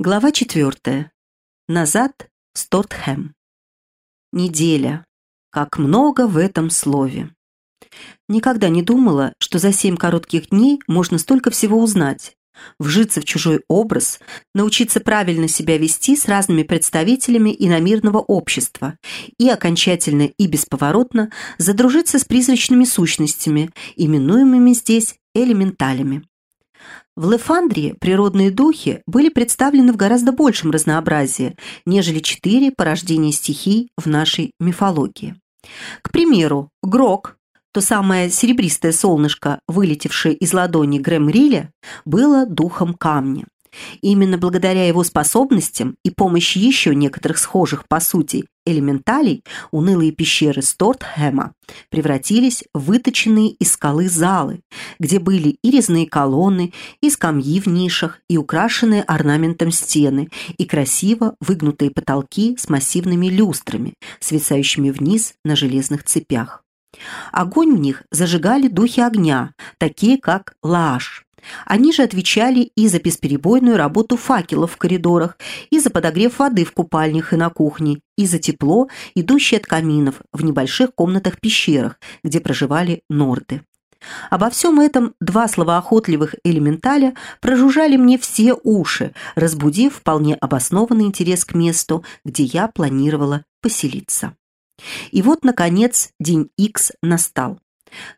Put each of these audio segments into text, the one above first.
Глава четвертая. Назад в Стортхэм. Неделя. Как много в этом слове. Никогда не думала, что за семь коротких дней можно столько всего узнать. Вжиться в чужой образ, научиться правильно себя вести с разными представителями иномирного общества и окончательно и бесповоротно задружиться с призрачными сущностями, именуемыми здесь элементалями. В Лефандрии природные духи были представлены в гораздо большем разнообразии, нежели четыре порождения стихий в нашей мифологии. К примеру, Грок, то самое серебристое солнышко, вылетевшее из ладони Грэмриля, было духом камня. Именно благодаря его способностям и помощи еще некоторых схожих по сути элементалей унылые пещеры Стортхэма превратились в выточенные из скалы залы, где были и резные колонны, и скамьи в нишах, и украшенные орнаментом стены, и красиво выгнутые потолки с массивными люстрами, свисающими вниз на железных цепях. Огонь в них зажигали духи огня, такие как Лааш. Они же отвечали и за бесперебойную работу факелов в коридорах, и за подогрев воды в купальнях и на кухне, и за тепло, идущее от каминов в небольших комнатах-пещерах, где проживали норды. Обо всем этом два словоохотливых элементаля прожужжали мне все уши, разбудив вполне обоснованный интерес к месту, где я планировала поселиться. И вот, наконец, день Икс настал.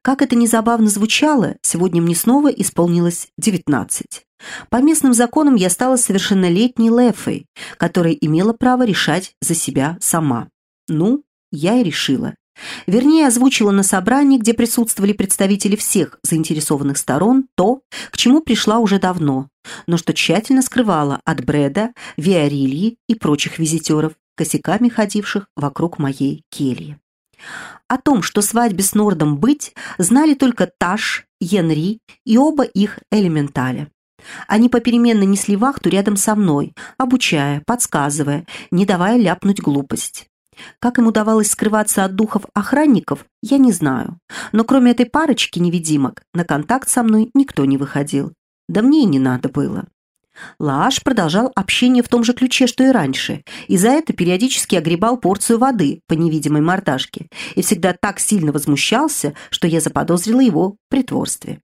Как это незабавно звучало, сегодня мне снова исполнилось 19. По местным законам я стала совершеннолетней Лефой, которая имела право решать за себя сама. Ну, я и решила. Вернее, озвучила на собрании, где присутствовали представители всех заинтересованных сторон, то, к чему пришла уже давно, но что тщательно скрывала от Брэда, Виарильи и прочих визитеров, косяками ходивших вокруг моей кельи. О том, что свадьбе с Нордом быть, знали только Таш, Йенри и оба их элементаля. Они попеременно несли вахту рядом со мной, обучая, подсказывая, не давая ляпнуть глупость. Как им удавалось скрываться от духов охранников, я не знаю. Но кроме этой парочки невидимок, на контакт со мной никто не выходил. Да мне и не надо было. Лааш продолжал общение в том же ключе, что и раньше, и за это периодически огребал порцию воды по невидимой мордашке и всегда так сильно возмущался, что я заподозрила его притворстве.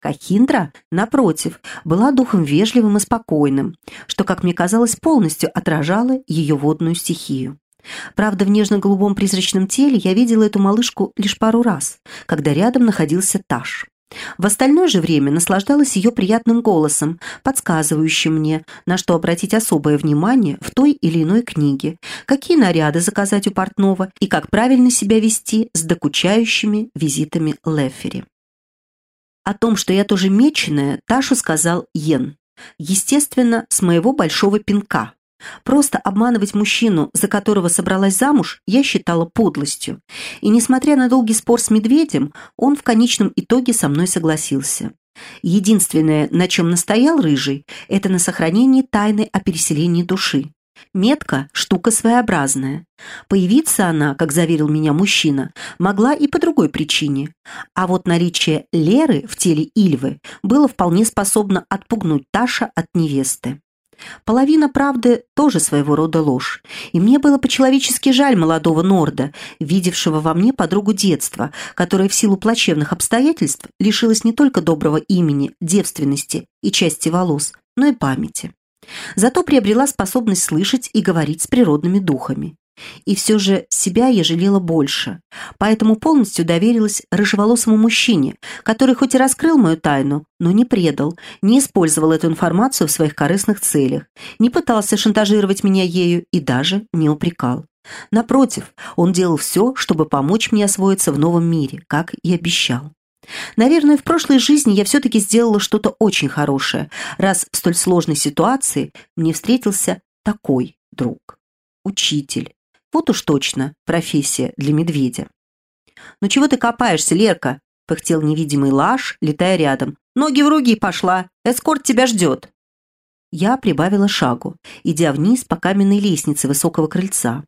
Кахиндра, напротив, была духом вежливым и спокойным, что, как мне казалось, полностью отражало ее водную стихию. Правда, в нежно-голубом призрачном теле я видела эту малышку лишь пару раз, когда рядом находился Таш. В остальное же время наслаждалась ее приятным голосом, подсказывающим мне, на что обратить особое внимание в той или иной книге, какие наряды заказать у портного и как правильно себя вести с докучающими визитами Лефери. О том, что я тоже меченая, Ташу сказал Йен. Естественно, с моего большого пинка, Просто обманывать мужчину, за которого собралась замуж, я считала подлостью. И несмотря на долгий спор с медведем, он в конечном итоге со мной согласился. Единственное, на чем настоял Рыжий, это на сохранении тайны о переселении души. Метка – штука своеобразная. Появиться она, как заверил меня мужчина, могла и по другой причине. А вот наличие Леры в теле Ильвы было вполне способно отпугнуть Таша от невесты. Половина правды тоже своего рода ложь, и мне было по-человечески жаль молодого Норда, видевшего во мне подругу детства, которая в силу плачевных обстоятельств лишилась не только доброго имени, девственности и части волос, но и памяти. Зато приобрела способность слышать и говорить с природными духами. И все же себя я жалела больше, поэтому полностью доверилась рыжеволосому мужчине, который хоть и раскрыл мою тайну, но не предал, не использовал эту информацию в своих корыстных целях, не пытался шантажировать меня ею и даже не упрекал. Напротив, он делал все, чтобы помочь мне освоиться в новом мире, как и обещал. Наверное, в прошлой жизни я все-таки сделала что-то очень хорошее, раз в столь сложной ситуации мне встретился такой друг. Учитель, вот уж точно профессия для медведя. «Ну чего ты копаешься, Лерка?» – пыхтел невидимый лаш, летая рядом. «Ноги в руки пошла! Эскорт тебя ждет!» Я прибавила шагу, идя вниз по каменной лестнице высокого крыльца.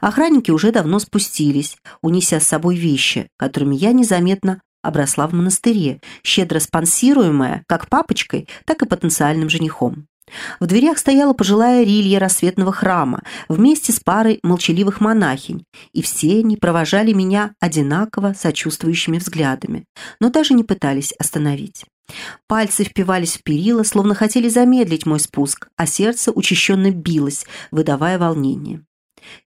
Охранники уже давно спустились, унеся с собой вещи, которыми я незаметно обросла в монастыре, щедро спонсируемая как папочкой, так и потенциальным женихом. В дверях стояла пожилая рилья рассветного храма вместе с парой молчаливых монахинь, и все они провожали меня одинаково сочувствующими взглядами, но даже не пытались остановить. Пальцы впивались в перила, словно хотели замедлить мой спуск, а сердце учащенно билось, выдавая волнение.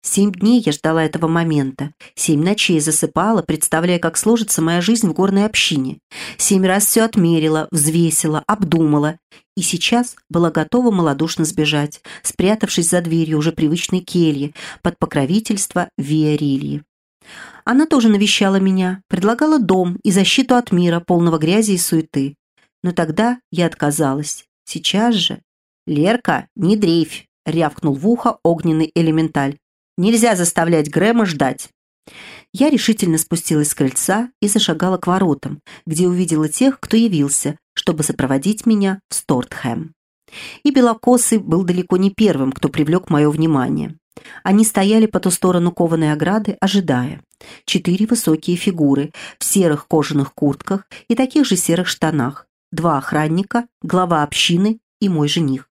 Семь дней я ждала этого момента. Семь ночей засыпала, представляя, как сложится моя жизнь в горной общине. Семь раз все отмерила, взвесила, обдумала. И сейчас была готова малодушно сбежать, спрятавшись за дверью уже привычной кельи, под покровительство Виарильи. Она тоже навещала меня, предлагала дом и защиту от мира, полного грязи и суеты. Но тогда я отказалась. Сейчас же... «Лерка, не дрейфь!» — рявкнул в ухо огненный элементаль. Нельзя заставлять Грэма ждать. Я решительно спустилась с крыльца и зашагала к воротам, где увидела тех, кто явился, чтобы сопроводить меня в Стортхэм. И Белокосый был далеко не первым, кто привлек мое внимание. Они стояли по ту сторону кованой ограды, ожидая. Четыре высокие фигуры в серых кожаных куртках и таких же серых штанах, два охранника, глава общины и мой жених.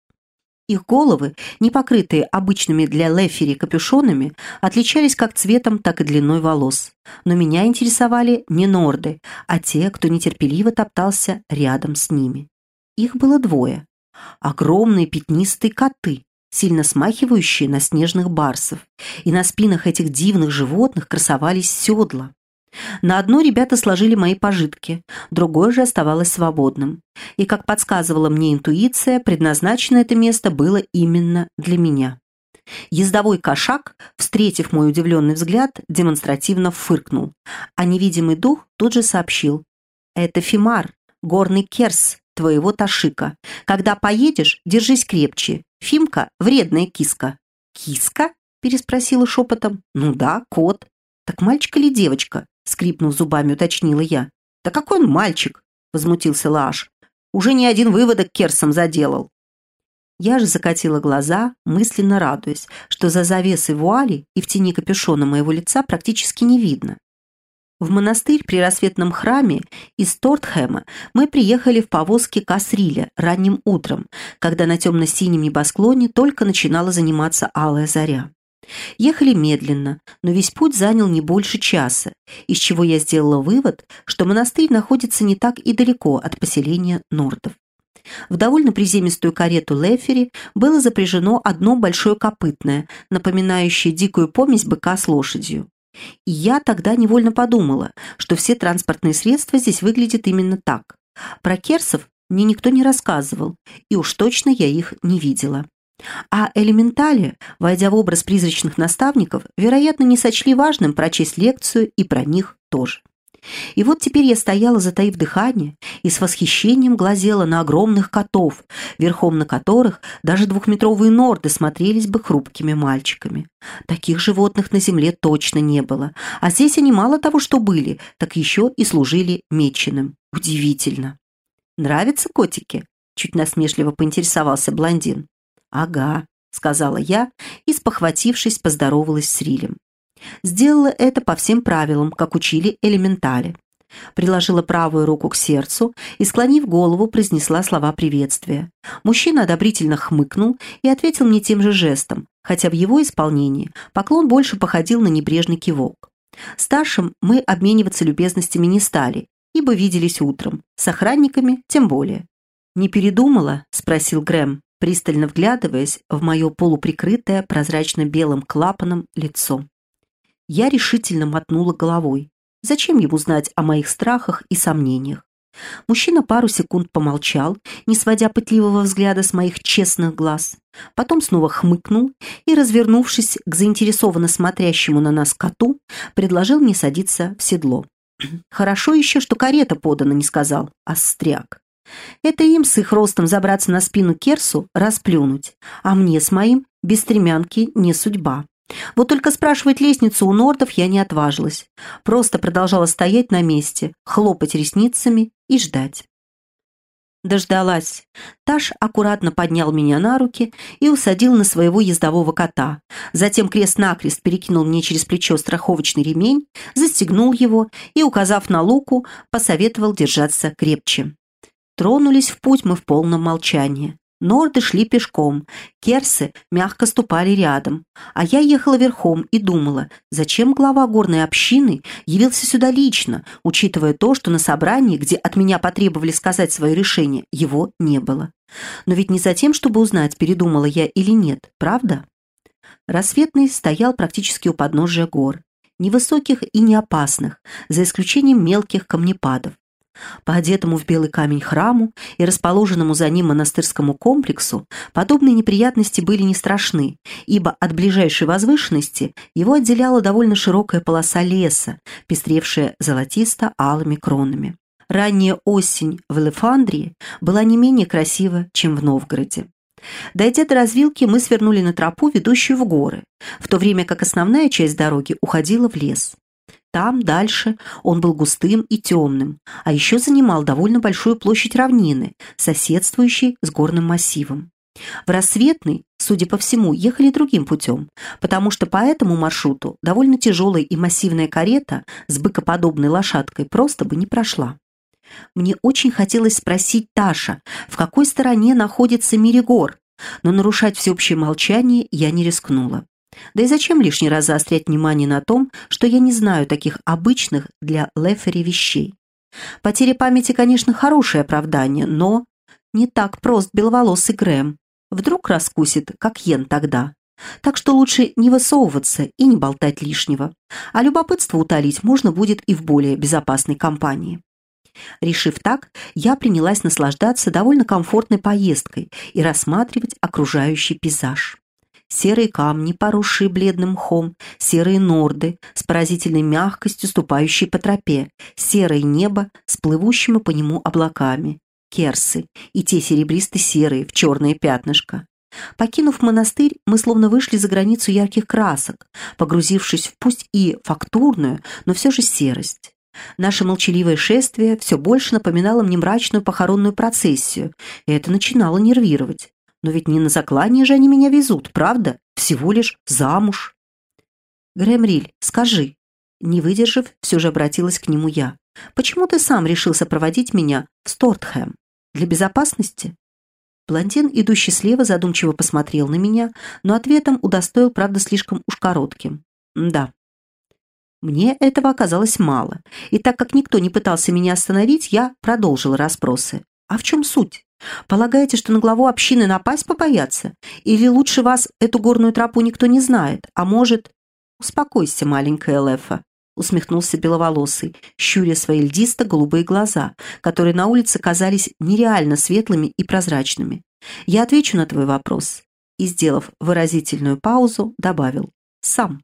Их головы, не покрытые обычными для лефери капюшонами, отличались как цветом, так и длиной волос. Но меня интересовали не норды, а те, кто нетерпеливо топтался рядом с ними. Их было двое. Огромные пятнистые коты, сильно смахивающие на снежных барсов. И на спинах этих дивных животных красовались седла. На одно ребята сложили мои пожитки, другое же оставалось свободным. И, как подсказывала мне интуиция, предназначено это место было именно для меня. Ездовой кошак, встретив мой удивленный взгляд, демонстративно фыркнул, а невидимый дух тут же сообщил. «Это Фимар, горный керс твоего Ташика. Когда поедешь, держись крепче. Фимка — вредная киска». «Киска?» — переспросила шепотом. «Ну да, кот. Так мальчик или девочка?» скрипнув зубами, уточнила я. «Да какой он мальчик!» — возмутился Лаш. «Уже не один выводок Керсом заделал». Я же закатила глаза, мысленно радуясь, что за завесой вуали и в тени капюшона моего лица практически не видно. В монастырь при рассветном храме из Тортхэма мы приехали в повозке Касриля ранним утром, когда на темно-синем небосклоне только начинала заниматься алая заря. Ехали медленно, но весь путь занял не больше часа, из чего я сделала вывод, что монастырь находится не так и далеко от поселения Нордов. В довольно приземистую карету Лефери было запряжено одно большое копытное, напоминающее дикую помесь быка с лошадью. И я тогда невольно подумала, что все транспортные средства здесь выглядят именно так. Про керсов мне никто не рассказывал, и уж точно я их не видела. А элементали, войдя в образ призрачных наставников, вероятно, не сочли важным прочесть лекцию и про них тоже. И вот теперь я стояла, затаив дыхание, и с восхищением глазела на огромных котов, верхом на которых даже двухметровые норды смотрелись бы хрупкими мальчиками. Таких животных на земле точно не было, а здесь они мало того, что были, так еще и служили меченым. Удивительно. «Нравятся котики?» — чуть насмешливо поинтересовался блондин. «Ага», — сказала я и, спохватившись, поздоровалась с Рилем. Сделала это по всем правилам, как учили элементали. Приложила правую руку к сердцу и, склонив голову, произнесла слова приветствия. Мужчина одобрительно хмыкнул и ответил мне тем же жестом, хотя в его исполнении поклон больше походил на небрежный кивок. Старшим мы обмениваться любезностями не стали, ибо виделись утром, с охранниками тем более. «Не передумала?» – спросил Грэм пристально вглядываясь в мое полуприкрытое прозрачно-белым клапаном лицо. Я решительно мотнула головой. Зачем ему знать о моих страхах и сомнениях? Мужчина пару секунд помолчал, не сводя пытливого взгляда с моих честных глаз. Потом снова хмыкнул и, развернувшись к заинтересованно смотрящему на нас коту, предложил мне садиться в седло. Хорошо еще, что карета подана, не сказал, а стряк. Это им с их ростом забраться на спину Керсу, расплюнуть, а мне с моим без стремянки не судьба. Вот только спрашивать лестницу у нордов я не отважилась. Просто продолжала стоять на месте, хлопать ресницами и ждать. Дождалась. Таш аккуратно поднял меня на руки и усадил на своего ездового кота. Затем крест-накрест перекинул мне через плечо страховочный ремень, застегнул его и, указав на луку, посоветовал держаться крепче. Тронулись в путь мы в полном молчании. Норды шли пешком, керсы мягко ступали рядом, а я ехала верхом и думала, зачем глава горной общины явился сюда лично, учитывая то, что на собрании, где от меня потребовали сказать свое решение, его не было. Но ведь не за тем, чтобы узнать, передумала я или нет, правда? Рассветный стоял практически у подножия гор, невысоких и не опасных, за исключением мелких камнепадов. По одетому в белый камень храму и расположенному за ним монастырскому комплексу подобные неприятности были не страшны, ибо от ближайшей возвышенности его отделяла довольно широкая полоса леса, пестревшая золотисто-алыми кронами. Ранняя осень в Элефандрии была не менее красива, чем в Новгороде. Дойдя до развилки, мы свернули на тропу, ведущую в горы, в то время как основная часть дороги уходила в лес. Там, дальше, он был густым и темным, а еще занимал довольно большую площадь равнины, соседствующей с горным массивом. В рассветный, судя по всему, ехали другим путем, потому что по этому маршруту довольно тяжелая и массивная карета с быкоподобной лошадкой просто бы не прошла. Мне очень хотелось спросить Таша, в какой стороне находится Миригор, но нарушать всеобщее молчание я не рискнула. Да и зачем лишний раз заострять внимание на том, что я не знаю таких обычных для Лефери вещей? Потеря памяти, конечно, хорошее оправдание, но не так прост беловолосый Грэм. Вдруг раскусит, как Йен тогда. Так что лучше не высовываться и не болтать лишнего. А любопытство утолить можно будет и в более безопасной компании. Решив так, я принялась наслаждаться довольно комфортной поездкой и рассматривать окружающий пейзаж серые камни, поросшие бледным мхом, серые норды с поразительной мягкостью, ступающие по тропе, серое небо с плывущими по нему облаками, керсы и те серебристо-серые в черное пятнышко. Покинув монастырь, мы словно вышли за границу ярких красок, погрузившись в пусть и фактурную, но все же серость. Наше молчаливое шествие все больше напоминало мне мрачную похоронную процессию, и это начинало нервировать. Но ведь не на заклание же они меня везут, правда? Всего лишь замуж. Гремриль, скажи. Не выдержав, все же обратилась к нему я. Почему ты сам решил сопроводить меня в Стортхэм? Для безопасности? Блондин, идущий слева, задумчиво посмотрел на меня, но ответом удостоил, правда, слишком уж коротким. Да. Мне этого оказалось мало, и так как никто не пытался меня остановить, я продолжила расспросы. А в чем суть? Полагаете, что на главу общины напасть побояться? Или лучше вас эту горную тропу никто не знает? А может... Успокойся, маленькая Лефа, усмехнулся беловолосый, щуря свои льдисто-голубые глаза, которые на улице казались нереально светлыми и прозрачными. Я отвечу на твой вопрос. И, сделав выразительную паузу, добавил «сам».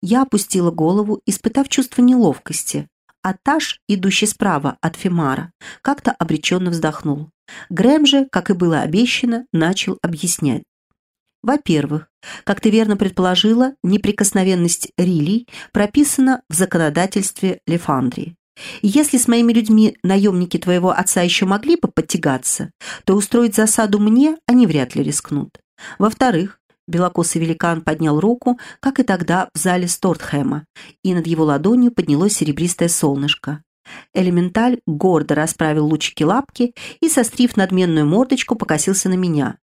Я опустила голову, испытав чувство неловкости, а Таш, идущий справа от Фемара, как-то обреченно вздохнул. Грэм же, как и было обещано, начал объяснять. Во-первых, как ты верно предположила, неприкосновенность Рилей прописана в законодательстве Лефандрии. Если с моими людьми наемники твоего отца еще могли бы подтягаться, то устроить засаду мне они вряд ли рискнут. Во-вторых, Белокосый великан поднял руку, как и тогда в зале Стортхэма, и над его ладонью поднялось серебристое солнышко. Элементаль гордо расправил лучики лапки и, сострив надменную мордочку, покосился на меня.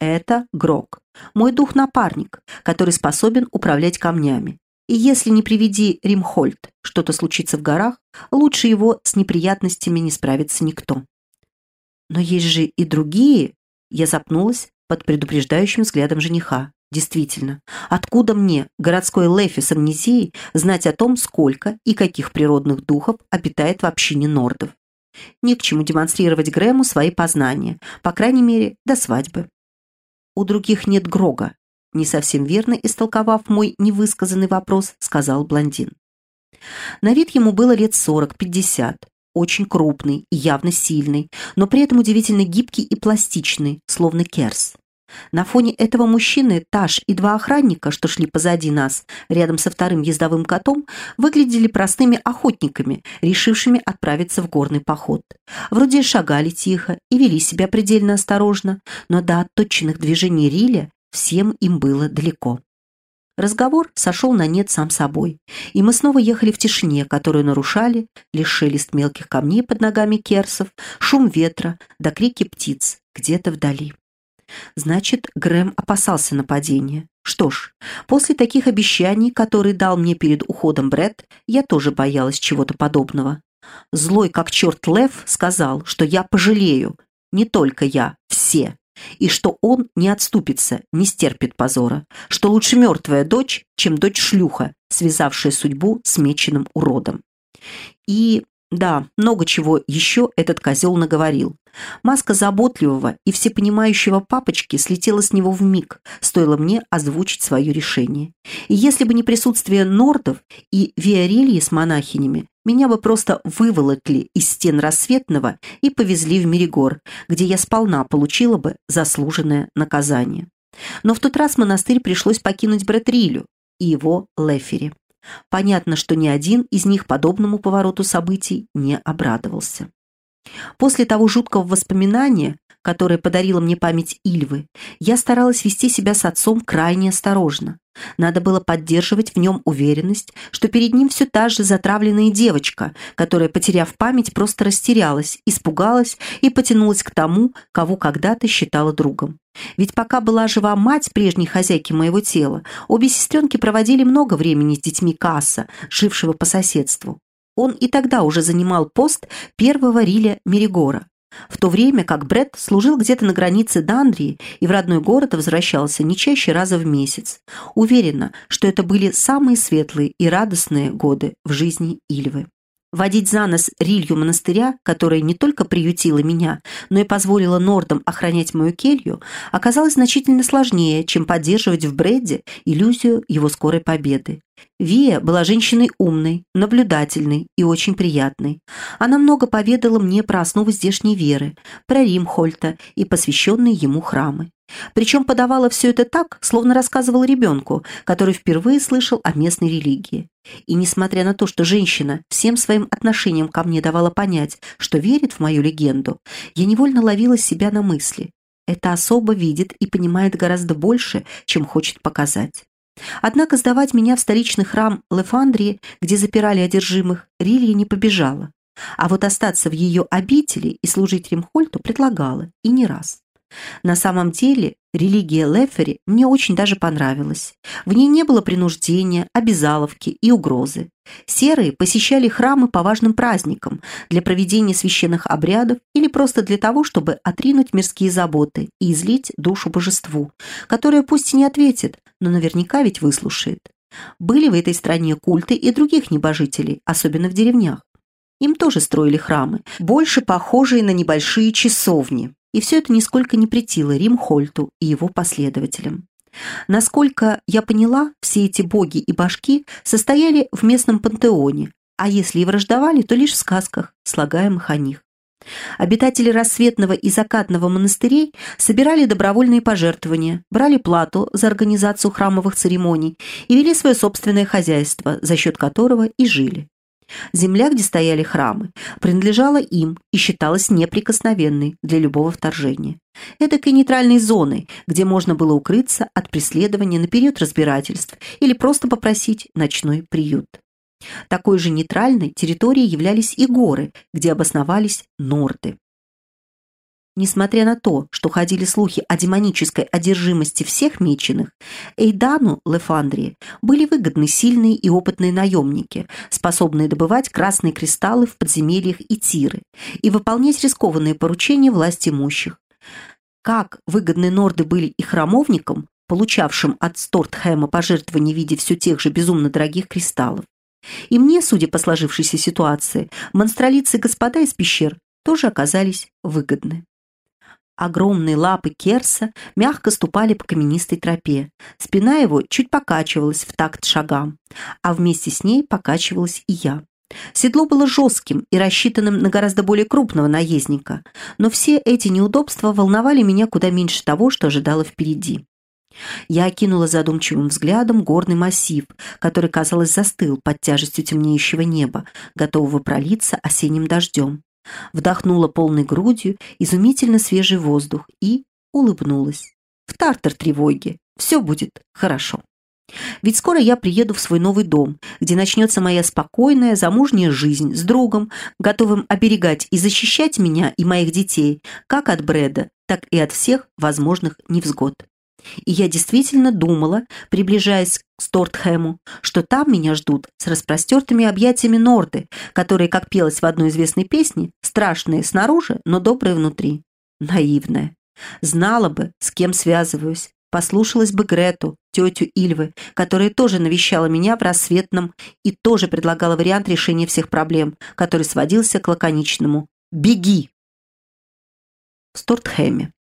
Это Грок, мой дух-напарник, который способен управлять камнями. И если не приведи Римхольд, что-то случится в горах, лучше его с неприятностями не справится никто. Но есть же и другие, я запнулась, под предупреждающим взглядом жениха. Действительно, откуда мне, городской Лефи с амнезией, знать о том, сколько и каких природных духов обитает в общине нордов? Ни к чему демонстрировать Грэму свои познания, по крайней мере, до свадьбы. У других нет Грога, не совсем верно истолковав мой невысказанный вопрос, сказал блондин. На вид ему было лет сорок-пятьдесят, очень крупный и явно сильный, но при этом удивительно гибкий и пластичный, словно керс. На фоне этого мужчины Таш и два охранника, что шли позади нас, рядом со вторым ездовым котом, выглядели простыми охотниками, решившими отправиться в горный поход. Вроде шагали тихо и вели себя предельно осторожно, но до отточенных движений Риля всем им было далеко. Разговор сошел на нет сам собой, и мы снова ехали в тишине, которую нарушали лишь шелест мелких камней под ногами керсов, шум ветра да крики птиц где-то вдали. Значит, Грэм опасался нападения. Что ж, после таких обещаний, которые дал мне перед уходом Бред, я тоже боялась чего-то подобного. Злой как черт Лев сказал, что я пожалею, не только я, все, и что он не отступится, не стерпит позора, что лучше мертвая дочь, чем дочь-шлюха, связавшая судьбу с меченым уродом. И да, много чего еще этот козел наговорил. Маска заботливого и всепонимающего папочки слетела с него в миг, стоило мне озвучить свое решение. И если бы не присутствие нордов и виарильи с монахинями, меня бы просто выволокли из стен рассветного и повезли в Меригор, где я сполна получила бы заслуженное наказание. Но в тот раз монастырь пришлось покинуть Брэтрилю и его Лефери. Понятно, что ни один из них подобному повороту событий не обрадовался. После того жуткого воспоминания, которое подарила мне память Ильвы, я старалась вести себя с отцом крайне осторожно. Надо было поддерживать в нем уверенность, что перед ним все та же затравленная девочка, которая, потеряв память, просто растерялась, испугалась и потянулась к тому, кого когда-то считала другом. Ведь пока была жива мать прежней хозяйки моего тела, обе сестренки проводили много времени с детьми Касса, жившего по соседству. Он и тогда уже занимал пост первого Риля Меригора в то время как Бред служил где-то на границе Дандрии и в родной город возвращался не чаще раза в месяц. Уверена, что это были самые светлые и радостные годы в жизни Ильвы. Водить за нос рилью монастыря, которая не только приютила меня, но и позволила нордам охранять мою келью, оказалось значительно сложнее, чем поддерживать в Бредде иллюзию его скорой победы. Вия была женщиной умной, наблюдательной и очень приятной. Она много поведала мне про основы здешней веры, про Римхольта и посвященные ему храмы. Причем подавала все это так, словно рассказывала ребенку, который впервые слышал о местной религии. И несмотря на то, что женщина всем своим отношением ко мне давала понять, что верит в мою легенду, я невольно ловила себя на мысли. Эта особа видит и понимает гораздо больше, чем хочет показать. Однако сдавать меня в столичный храм Лефандрии, где запирали одержимых, Рилья не побежала. А вот остаться в ее обители и служить Римхольту предлагала, и не раз. На самом деле, религия Лефери мне очень даже понравилась. В ней не было принуждения, обязаловки и угрозы. Серые посещали храмы по важным праздникам, для проведения священных обрядов или просто для того, чтобы отринуть мирские заботы и излить душу божеству, которое пусть и не ответит, но наверняка ведь выслушает. Были в этой стране культы и других небожителей, особенно в деревнях. Им тоже строили храмы, больше похожие на небольшие часовни, и все это нисколько не претило Римхольту и его последователям. Насколько я поняла, все эти боги и башки состояли в местном пантеоне, а если и враждовали, то лишь в сказках, слагаемых о них. Обитатели рассветного и закатного монастырей собирали добровольные пожертвования, брали плату за организацию храмовых церемоний и вели свое собственное хозяйство, за счет которого и жили. Земля, где стояли храмы, принадлежала им и считалась неприкосновенной для любого вторжения. Эдакой нейтральной зоной, где можно было укрыться от преследования на период разбирательств или просто попросить ночной приют. Такой же нейтральной территорией являлись и горы, где обосновались норды. Несмотря на то, что ходили слухи о демонической одержимости всех меченых, Эйдану Лефандрии были выгодны сильные и опытные наемники, способные добывать красные кристаллы в подземельях и тиры и выполнять рискованные поручения власти имущих. Как выгодны норды были и храмовникам, получавшим от Стортхэма пожертвования в виде все тех же безумно дорогих кристаллов. И мне, судя по сложившейся ситуации, монстролицы господа из пещер тоже оказались выгодны. Огромные лапы Керса мягко ступали по каменистой тропе. Спина его чуть покачивалась в такт шагам, а вместе с ней покачивалась и я. Седло было жестким и рассчитанным на гораздо более крупного наездника, но все эти неудобства волновали меня куда меньше того, что ожидало впереди. Я окинула задумчивым взглядом горный массив, который, казалось, застыл под тяжестью темнеющего неба, готового пролиться осенним дождем вдохнула полной грудью изумительно свежий воздух и улыбнулась. В тартар тревоги. Все будет хорошо. Ведь скоро я приеду в свой новый дом, где начнется моя спокойная, замужняя жизнь с другом, готовым оберегать и защищать меня и моих детей как от Брэда, так и от всех возможных невзгод. И я действительно думала, приближаясь к Стортхэму, что там меня ждут с распростертыми объятиями Норды, которые, как пелось в одной известной песне, страшные снаружи, но добрые внутри. Наивная. Знала бы, с кем связываюсь, послушалась бы Грету, тетю Ильвы, которая тоже навещала меня в рассветном и тоже предлагала вариант решения всех проблем, который сводился к лаконичному «Беги!». В Стортхэме.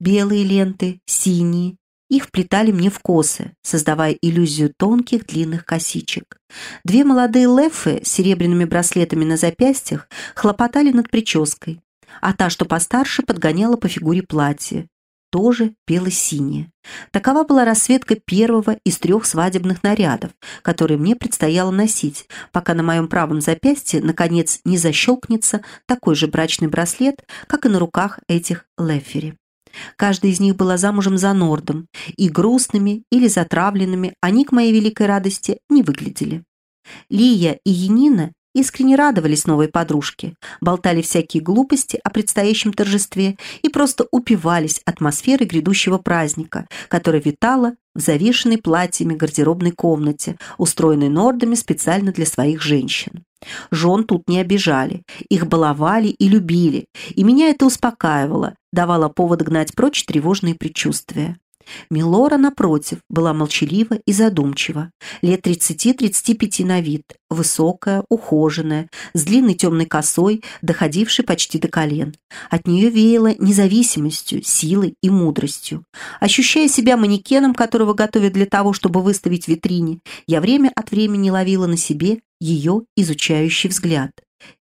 Белые ленты, синие, их вплетали мне в косы, создавая иллюзию тонких длинных косичек. Две молодые лефы с серебряными браслетами на запястьях хлопотали над прической, а та, что постарше, подгоняла по фигуре платье тоже бело-синее. Такова была расцветка первого из трех свадебных нарядов, которые мне предстояло носить, пока на моем правом запястье, наконец, не защелкнется такой же брачный браслет, как и на руках этих лефери. Каждая из них была замужем за Нордом, и грустными или затравленными они, к моей великой радости, не выглядели. Лия и Янина искренне радовались новой подружке, болтали всякие глупости о предстоящем торжестве и просто упивались атмосферой грядущего праздника, которая витала в завешенной платьями гардеробной комнате, устроенной нордами специально для своих женщин. Жен тут не обижали, их баловали и любили, и меня это успокаивало, давало повод гнать прочь тревожные предчувствия. Милора, напротив, была молчалива и задумчива, лет 30-35 на вид, высокая, ухоженная, с длинной темной косой, доходившей почти до колен. От нее веяло независимостью, силой и мудростью. Ощущая себя манекеном, которого готовят для того, чтобы выставить в витрине, я время от времени ловила на себе ее изучающий взгляд.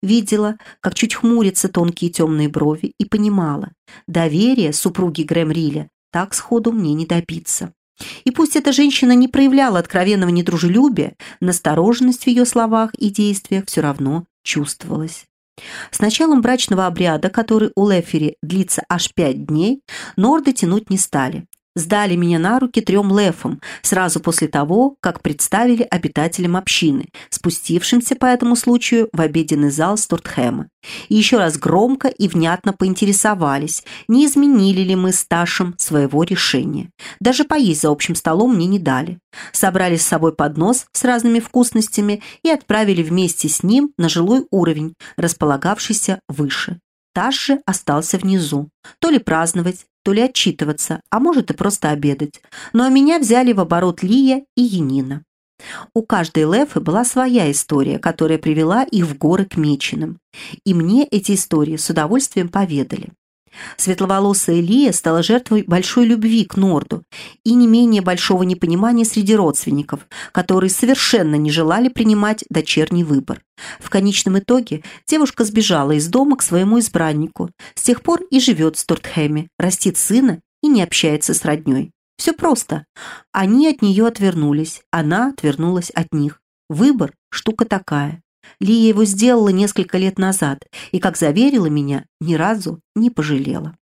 Видела, как чуть хмурятся тонкие темные брови, и понимала, доверие супруги Грэм Риля так сходу мне не добиться. И пусть эта женщина не проявляла откровенного недружелюбия, настороженность в ее словах и действиях все равно чувствовалась. С началом брачного обряда, который у Лефери длится аж пять дней, норды тянуть не стали сдали меня на руки трем лефам сразу после того, как представили обитателям общины, спустившимся по этому случаю в обеденный зал Стортхэма. И еще раз громко и внятно поинтересовались, не изменили ли мы с Ташем своего решения. Даже поесть за общим столом мне не дали. Собрали с собой поднос с разными вкусностями и отправили вместе с ним на жилой уровень, располагавшийся выше. Таш же остался внизу. То ли праздновать, то ли отчитываться, а может и просто обедать. А меня взяли в оборот Лия и Янина. У каждой Лефы была своя история, которая привела их в горы к Меченым. И мне эти истории с удовольствием поведали. Светловолосая Лия стала жертвой большой любви к Норду и не менее большого непонимания среди родственников, которые совершенно не желали принимать дочерний выбор. В конечном итоге девушка сбежала из дома к своему избраннику, с тех пор и живет в Стортхэме, растит сына и не общается с родней. Все просто. Они от нее отвернулись, она отвернулась от них. Выбор – штука такая. Лия его сделала несколько лет назад и, как заверила меня, ни разу не пожалела.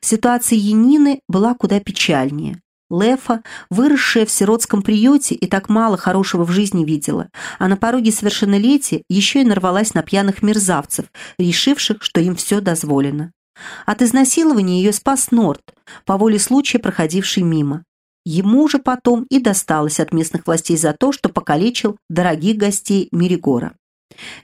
Ситуация Янины была куда печальнее. Лефа, выросшая в сиротском приюте и так мало хорошего в жизни видела, а на пороге совершеннолетия еще и нарвалась на пьяных мерзавцев, решивших, что им все дозволено. От изнасилования ее спас Норт, по воле случая проходивший мимо. Ему же потом и досталось от местных властей за то, что покалечил дорогих гостей Меригора.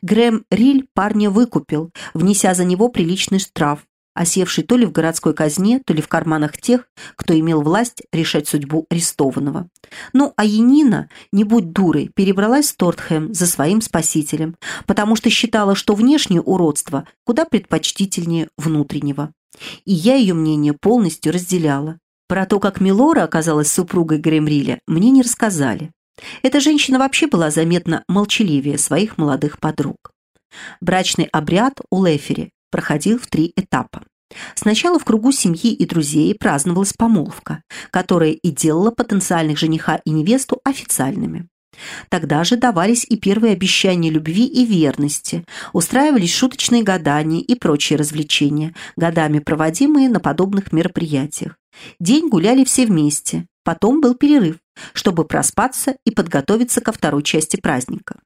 Грэм Риль парня выкупил, внеся за него приличный штраф, осевший то ли в городской казне, то ли в карманах тех, кто имел власть решать судьбу арестованного. Ну, а Янина, не будь дурой, перебралась в Тортхэм за своим спасителем, потому что считала, что внешнее уродство куда предпочтительнее внутреннего. И я ее мнение полностью разделяла. Про то, как Милора оказалась супругой Гремриля, мне не рассказали. Эта женщина вообще была заметно молчаливее своих молодых подруг. Брачный обряд у Лефери проходил в три этапа. Сначала в кругу семьи и друзей праздновалась помолвка, которая и делала потенциальных жениха и невесту официальными. Тогда же давались и первые обещания любви и верности, устраивались шуточные гадания и прочие развлечения, годами проводимые на подобных мероприятиях. День гуляли все вместе, потом был перерыв, чтобы проспаться и подготовиться ко второй части праздника.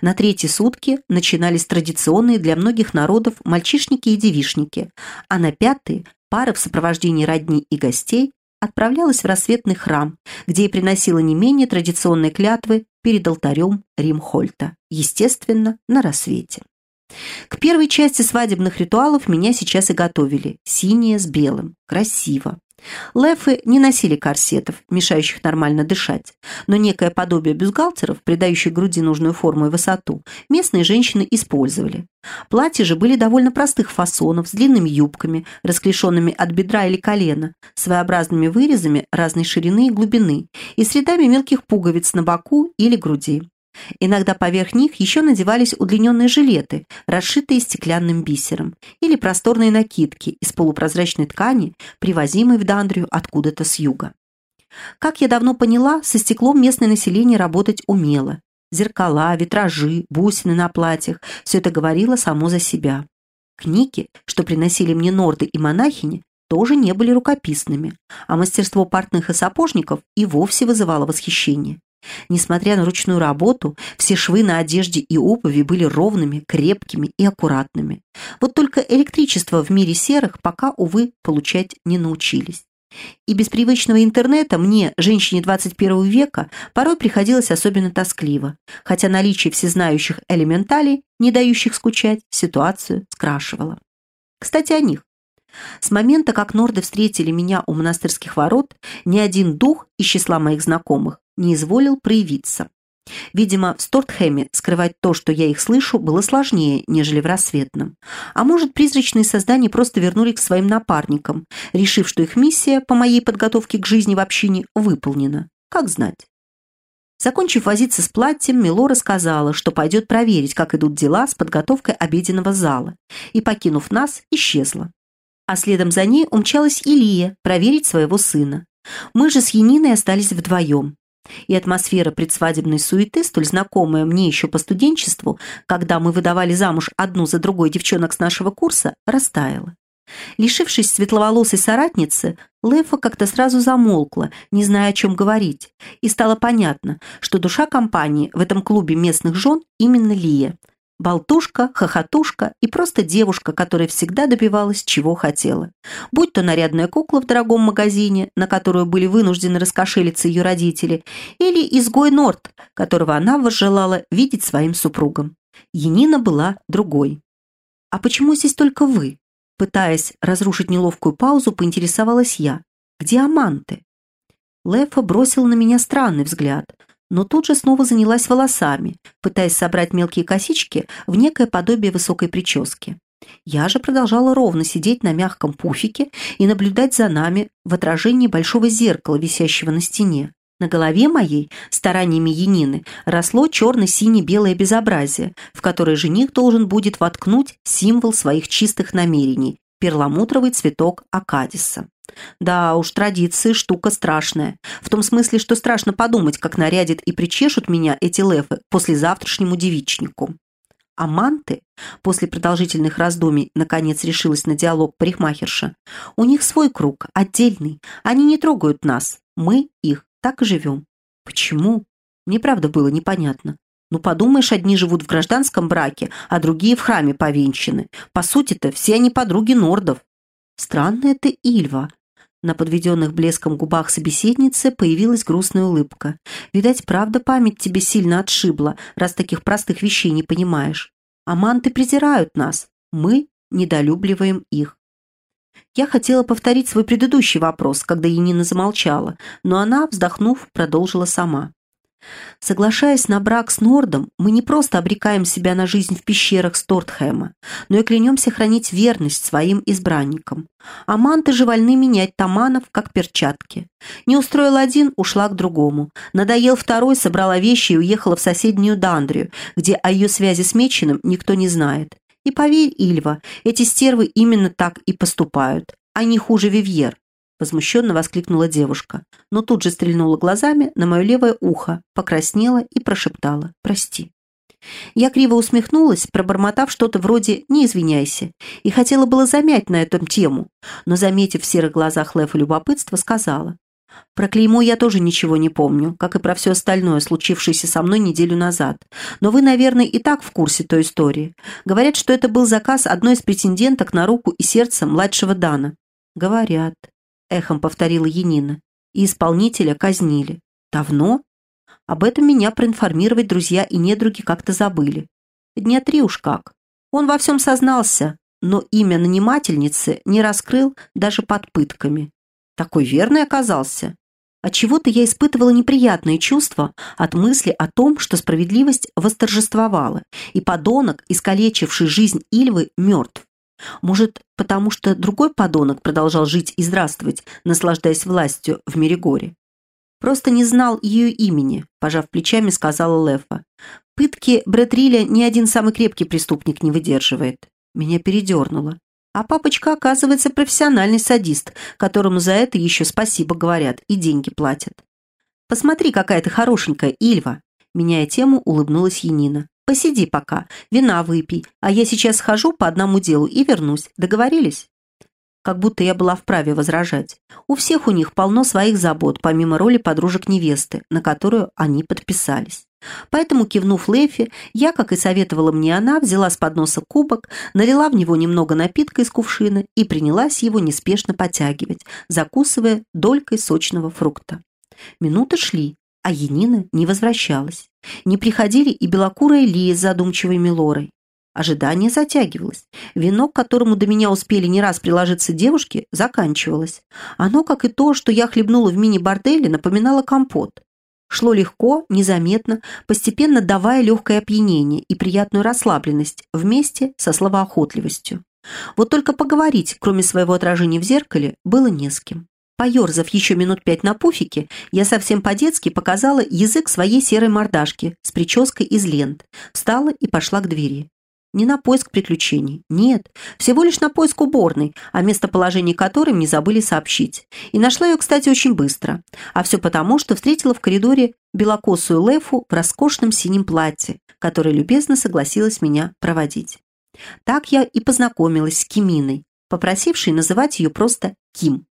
На третьи сутки начинались традиционные для многих народов мальчишники и девишники, а на пятые пара в сопровождении родни и гостей отправлялась в рассветный храм, где и приносила не менее традиционные клятвы перед алтарем Римхольта, естественно, на рассвете. К первой части свадебных ритуалов меня сейчас и готовили. Синее с белым. Красиво. Лефы не носили корсетов, мешающих нормально дышать, но некое подобие бюстгальтеров, придающих груди нужную форму и высоту, местные женщины использовали. Платья же были довольно простых фасонов, с длинными юбками, расклешенными от бедра или колена, своеобразными вырезами разной ширины и глубины и с рядами мелких пуговиц на боку или груди. Иногда поверх них еще надевались удлиненные жилеты, расшитые стеклянным бисером, или просторные накидки из полупрозрачной ткани, привозимой в Дандрию откуда-то с юга. Как я давно поняла, со стеклом местное население работать умело. Зеркала, витражи, бусины на платьях – все это говорило само за себя. Книги, что приносили мне норды и монахини, тоже не были рукописными, а мастерство портных и сапожников и вовсе вызывало восхищение. Несмотря на ручную работу, все швы на одежде и обуви были ровными, крепкими и аккуратными. Вот только электричество в мире серых пока, увы, получать не научились. И без привычного интернета мне, женщине 21 века, порой приходилось особенно тоскливо, хотя наличие всезнающих элементалей, не дающих скучать, ситуацию скрашивало. Кстати, о них. С момента, как норды встретили меня у монастырских ворот, ни один дух из числа моих знакомых не изволил проявиться. Видимо, в Стортхэме скрывать то, что я их слышу, было сложнее, нежели в рассветном. А может, призрачные создания просто вернули к своим напарникам, решив, что их миссия по моей подготовке к жизни в общине выполнена. Как знать. Закончив возиться с платьем, Мило рассказала, что пойдет проверить, как идут дела с подготовкой обеденного зала, и, покинув нас, исчезла. А следом за ней умчалась Илия проверить своего сына. Мы же с Яниной остались вдвоем и атмосфера предсвадебной суеты, столь знакомая мне еще по студенчеству, когда мы выдавали замуж одну за другой девчонок с нашего курса, растаяла. Лишившись светловолосой соратницы, Лефа как-то сразу замолкла, не зная, о чем говорить, и стало понятно, что душа компании в этом клубе местных жен именно Лия – Болтушка, хохотушка и просто девушка, которая всегда добивалась, чего хотела. Будь то нарядная кукла в дорогом магазине, на которую были вынуждены раскошелиться ее родители, или изгой Норт, которого она возжелала видеть своим супругом. Енина была другой. «А почему здесь только вы?» Пытаясь разрушить неловкую паузу, поинтересовалась я. «Где Аманты?» Лефа бросил на меня странный взгляд – но тут же снова занялась волосами, пытаясь собрать мелкие косички в некое подобие высокой прически. Я же продолжала ровно сидеть на мягком пуфике и наблюдать за нами в отражении большого зеркала, висящего на стене. На голове моей, стараниями Янины, росло черно-сине-белое безобразие, в которое жених должен будет воткнуть символ своих чистых намерений – перламутровый цветок Акадиса. Да уж, традиции штука страшная. В том смысле, что страшно подумать, как нарядят и причешут меня эти лефы после завтрашнему девичнику. А манты, после продолжительных раздумий, наконец решилась на диалог парикмахерша. У них свой круг, отдельный. Они не трогают нас. Мы их так и живем. Почему? Мне правда было непонятно. Ну, подумаешь, одни живут в гражданском браке, а другие в храме повенчаны. По сути-то, все они подруги нордов. Странно это Ильва. На подведенных блеском губах собеседницы появилась грустная улыбка. «Видать, правда память тебе сильно отшибла, раз таких простых вещей не понимаешь. Аманты презирают нас, мы недолюбливаем их». Я хотела повторить свой предыдущий вопрос, когда Енина замолчала, но она, вздохнув, продолжила сама. Соглашаясь на брак с Нордом, мы не просто обрекаем себя на жизнь в пещерах Стортхэма, но и клянемся хранить верность своим избранникам. Аманты же вольны менять таманов, как перчатки. Не устроил один, ушла к другому. Надоел второй, собрала вещи и уехала в соседнюю Дандрию, где о ее связи с Меченым никто не знает. И поверь, Ильва, эти стервы именно так и поступают. Они хуже Вивьер. Возмущенно воскликнула девушка, но тут же стрельнула глазами на мое левое ухо, покраснела и прошептала «Прости». Я криво усмехнулась, пробормотав что-то вроде «не извиняйся», и хотела было замять на эту тему, но, заметив в серых глазах Лефа любопытство, сказала Про клеймо я тоже ничего не помню, как и про все остальное, случившееся со мной неделю назад. Но вы, наверное, и так в курсе той истории. Говорят, что это был заказ одной из претенденток на руку и сердце младшего Дана. Говорят, эхом повторила Янина. И исполнителя казнили. Давно? Об этом меня проинформировать друзья и недруги как-то забыли. Дня три уж как. Он во всем сознался, но имя нанимательницы не раскрыл даже под пытками. Такой верный оказался. А чего-то я испытывала неприятные чувства от мысли о том, что справедливость восторжествовала, и подонок, искалечивший жизнь Ильвы, мертв. Может, потому что другой подонок продолжал жить и здравствовать, наслаждаясь властью в мире горе. Просто не знал ее имени, пожав плечами, сказала Лефа. Пытки Брэд Риля ни один самый крепкий преступник не выдерживает. Меня передернуло. А папочка, оказывается, профессиональный садист, которому за это еще спасибо говорят и деньги платят. «Посмотри, какая ты хорошенькая, Ильва!» Меняя тему, улыбнулась Янина. «Посиди пока, вина выпей, а я сейчас схожу по одному делу и вернусь. Договорились?» Как будто я была вправе возражать. У всех у них полно своих забот, помимо роли подружек невесты, на которую они подписались. Поэтому, кивнув Лэфи, я, как и советовала мне она, взяла с подноса кубок, налила в него немного напитка из кувшина и принялась его неспешно потягивать, закусывая долькой сочного фрукта. Минуты шли, а Енина не возвращалась. Не приходили и белокурая Лия с задумчивой Милорой. Ожидание затягивалось. Вино, к которому до меня успели не раз приложиться девушки, заканчивалось. Оно, как и то, что я хлебнула в мини-борделе, напоминало компот. Шло легко, незаметно, постепенно давая легкое опьянение и приятную расслабленность вместе со словоохотливостью. Вот только поговорить, кроме своего отражения в зеркале, было не с кем. Поерзав еще минут пять на пуфике, я совсем по-детски показала язык своей серой мордашки с прической из лент, встала и пошла к двери. Не на поиск приключений. Нет, всего лишь на поиск уборной, о местоположении которой мне забыли сообщить. И нашла ее, кстати, очень быстро. А все потому, что встретила в коридоре белокосую Лефу в роскошном синем платье, которая любезно согласилась меня проводить. Так я и познакомилась с Киминой, попросившей называть ее просто Ким.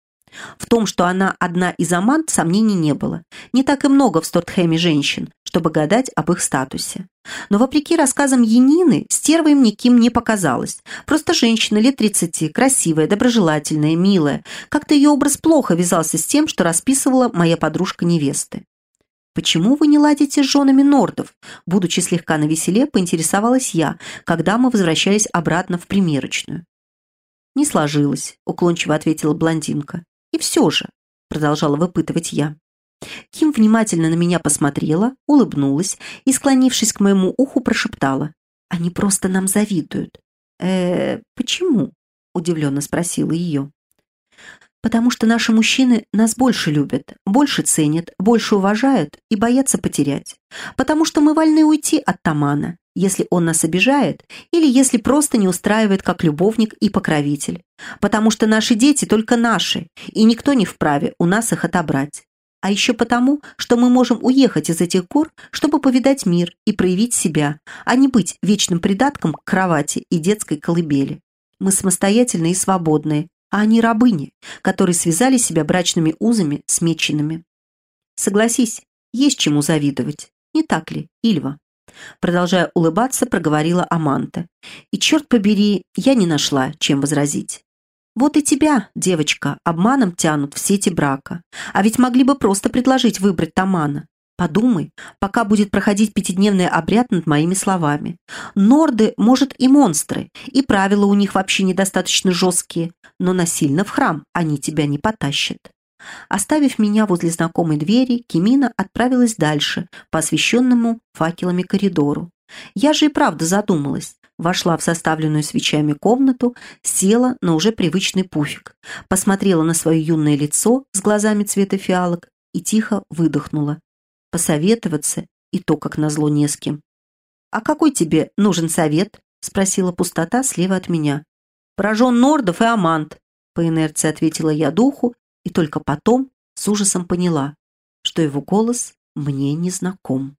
В том, что она одна из амант, сомнений не было. Не так и много в Стортхэме женщин, чтобы гадать об их статусе. Но вопреки рассказам Янины, стервой мне Ким не показалась. Просто женщина лет 30, красивая, доброжелательная, милая. Как-то ее образ плохо вязался с тем, что расписывала моя подружка невесты. «Почему вы не ладите с женами нордов?» Будучи слегка навеселе, поинтересовалась я, когда мы возвращались обратно в примерочную. «Не сложилось», — уклончиво ответила блондинка. «И все же», — продолжала выпытывать я. Ким внимательно на меня посмотрела, улыбнулась и, склонившись к моему уху, прошептала. «Они просто нам завидуют». «Э, почему?» — удивленно спросила ее. «Потому что наши мужчины нас больше любят, больше ценят, больше уважают и боятся потерять. Потому что мы вольны уйти от Тамана, если он нас обижает или если просто не устраивает как любовник и покровитель. Потому что наши дети только наши, и никто не вправе у нас их отобрать. А еще потому, что мы можем уехать из этих гор, чтобы повидать мир и проявить себя, а не быть вечным придатком к кровати и детской колыбели. Мы самостоятельные и свободные, а они рабыни, которые связали себя брачными узами с меченными. Согласись, есть чему завидовать, не так ли, Ильва? Продолжая улыбаться, проговорила Аманта. И, черт побери, я не нашла, чем возразить. Вот и тебя, девочка, обманом тянут в сети брака. А ведь могли бы просто предложить выбрать Тамана. Подумай, пока будет проходить пятидневный обряд над моими словами. Норды, может, и монстры, и правила у них вообще недостаточно жесткие, но насильно в храм они тебя не потащат. Оставив меня возле знакомой двери, Кимина отправилась дальше, по освещенному факелами коридору. Я же и правда задумалась. Вошла в составленную свечами комнату, села на уже привычный пуфик, посмотрела на свое юное лицо с глазами цвета фиалок и тихо выдохнула. Посоветоваться и то, как назло, не с кем. «А какой тебе нужен совет?» — спросила пустота слева от меня. «Поражен Нордов и Амант», — по инерции ответила я духу и только потом с ужасом поняла, что его голос мне не знаком.